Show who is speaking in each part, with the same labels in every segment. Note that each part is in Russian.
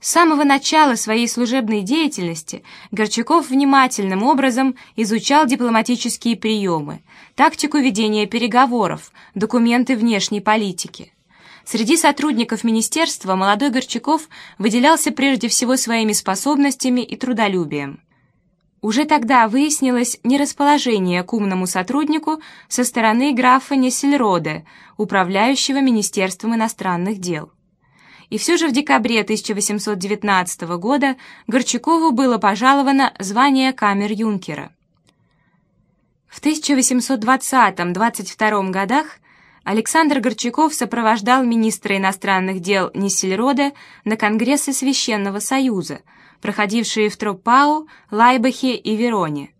Speaker 1: С самого начала своей служебной деятельности Горчаков внимательным образом изучал дипломатические приемы, тактику ведения переговоров, документы внешней политики. Среди сотрудников министерства молодой Горчаков выделялся прежде всего своими способностями и трудолюбием. Уже тогда выяснилось нерасположение к умному сотруднику со стороны графа Нессельроде, управляющего Министерством иностранных дел. И все же в декабре 1819 года Горчакову было пожаловано звание камер-юнкера. В 1820-22 годах Александр Горчаков сопровождал министра иностранных дел Нессельроде на Конгрессы Священного Союза, проходившие в Тропау, Лайбахе и Вероне.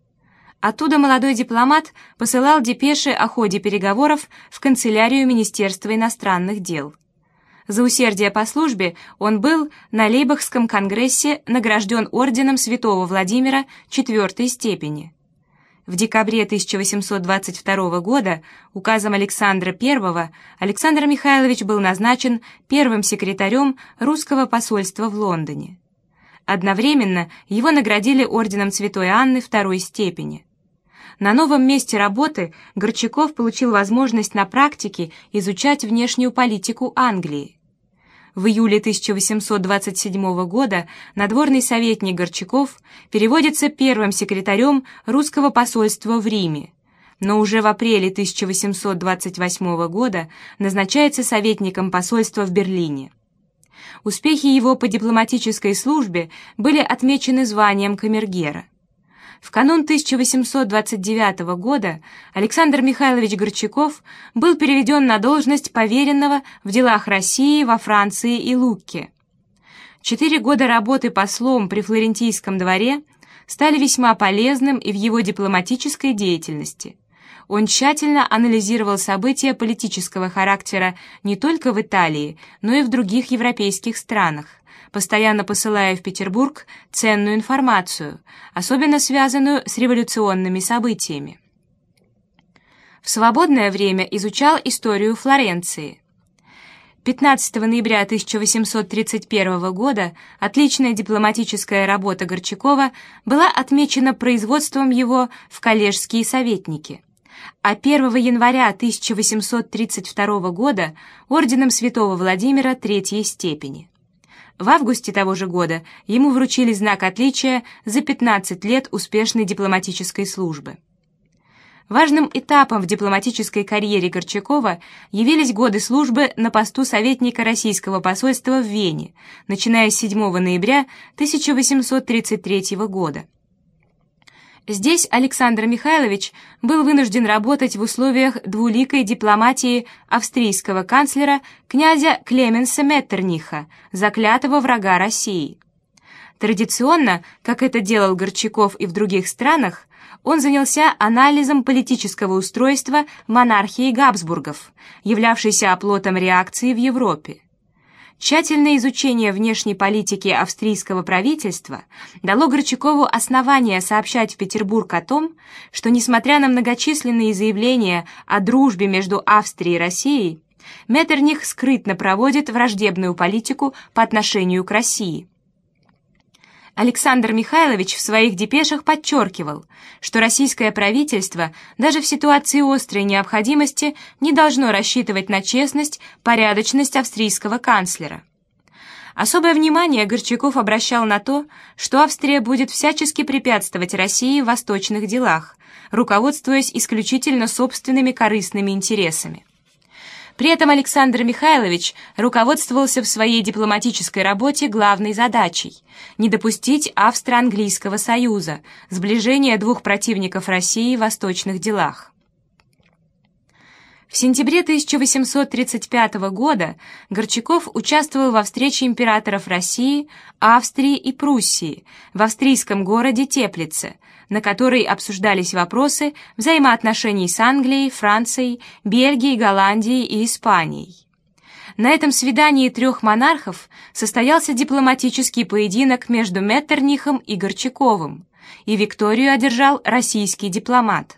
Speaker 1: Оттуда молодой дипломат посылал депеши о ходе переговоров в канцелярию Министерства иностранных дел. За усердие по службе он был на Лейбахском конгрессе награжден орденом святого Владимира четвертой степени. В декабре 1822 года указом Александра I Александр Михайлович был назначен первым секретарем русского посольства в Лондоне. Одновременно его наградили орденом Святой Анны второй степени. На новом месте работы Горчаков получил возможность на практике изучать внешнюю политику Англии. В июле 1827 года надворный советник Горчаков переводится первым секретарем русского посольства в Риме, но уже в апреле 1828 года назначается советником посольства в Берлине. Успехи его по дипломатической службе были отмечены званием камергера. В канун 1829 года Александр Михайлович Горчаков был переведен на должность поверенного в делах России во Франции и Лукке. Четыре года работы послом при Флорентийском дворе стали весьма полезным и в его дипломатической деятельности. Он тщательно анализировал события политического характера не только в Италии, но и в других европейских странах постоянно посылая в Петербург ценную информацию, особенно связанную с революционными событиями. В свободное время изучал историю Флоренции. 15 ноября 1831 года отличная дипломатическая работа Горчакова была отмечена производством его в коллежские советники, а 1 января 1832 года орденом Святого Владимира Третьей степени. В августе того же года ему вручили знак отличия за 15 лет успешной дипломатической службы. Важным этапом в дипломатической карьере Горчакова явились годы службы на посту советника российского посольства в Вене, начиная с 7 ноября 1833 года. Здесь Александр Михайлович был вынужден работать в условиях двуликой дипломатии австрийского канцлера князя Клеменса Меттерниха, заклятого врага России. Традиционно, как это делал Горчаков и в других странах, он занялся анализом политического устройства монархии Габсбургов, являвшейся оплотом реакции в Европе. Тщательное изучение внешней политики австрийского правительства дало Горчакову основание сообщать в Петербург о том, что, несмотря на многочисленные заявления о дружбе между Австрией и Россией, Меттерних скрытно проводит враждебную политику по отношению к России. Александр Михайлович в своих депешах подчеркивал, что российское правительство даже в ситуации острой необходимости не должно рассчитывать на честность, порядочность австрийского канцлера. Особое внимание Горчаков обращал на то, что Австрия будет всячески препятствовать России в восточных делах, руководствуясь исключительно собственными корыстными интересами. При этом Александр Михайлович руководствовался в своей дипломатической работе главной задачей – не допустить Австро-Английского союза, сближения двух противников России в восточных делах. В сентябре 1835 года Горчаков участвовал во встрече императоров России, Австрии и Пруссии в австрийском городе Теплице, на которой обсуждались вопросы взаимоотношений с Англией, Францией, Бельгией, Голландией и Испанией. На этом свидании трех монархов состоялся дипломатический поединок между Меттернихом и Горчаковым, и Викторию одержал российский дипломат.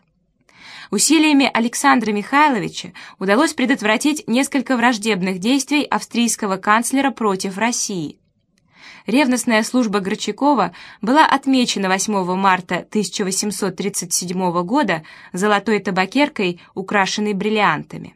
Speaker 1: Усилиями Александра Михайловича удалось предотвратить несколько враждебных действий австрийского канцлера против России. ревностная служба Горчакова была отмечена 8 марта 1837 года золотой табакеркой, украшенной бриллиантами.